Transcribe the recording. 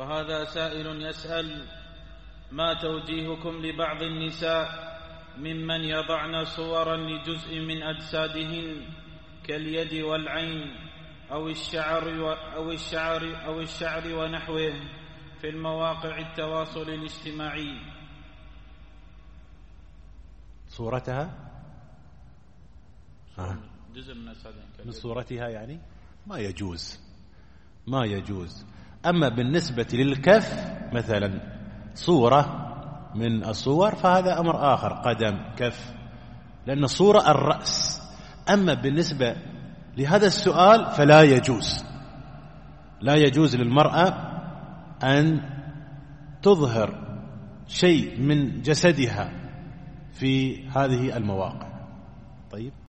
وهذا سائل يسأل ما توجيهكم لبعض النساء ممن يضعن صورا لجزء من أجسادهن كاليد والعين أو الشعر أو الشعر أو الشعر ونحوه في المواقع التواصل الاجتماعي؟ صورتها؟ آه. جزء من من صورتها يعني؟ ما يجوز. ما يجوز. أما بالنسبة للكف مثلا صورة من الصور فهذا أمر آخر قدم كف لأن صورة الرأس. أما بالنسبة لهذا السؤال فلا يجوز. لا يجوز للمرأة أن تظهر شيء من جسدها في هذه المواقع. طيب.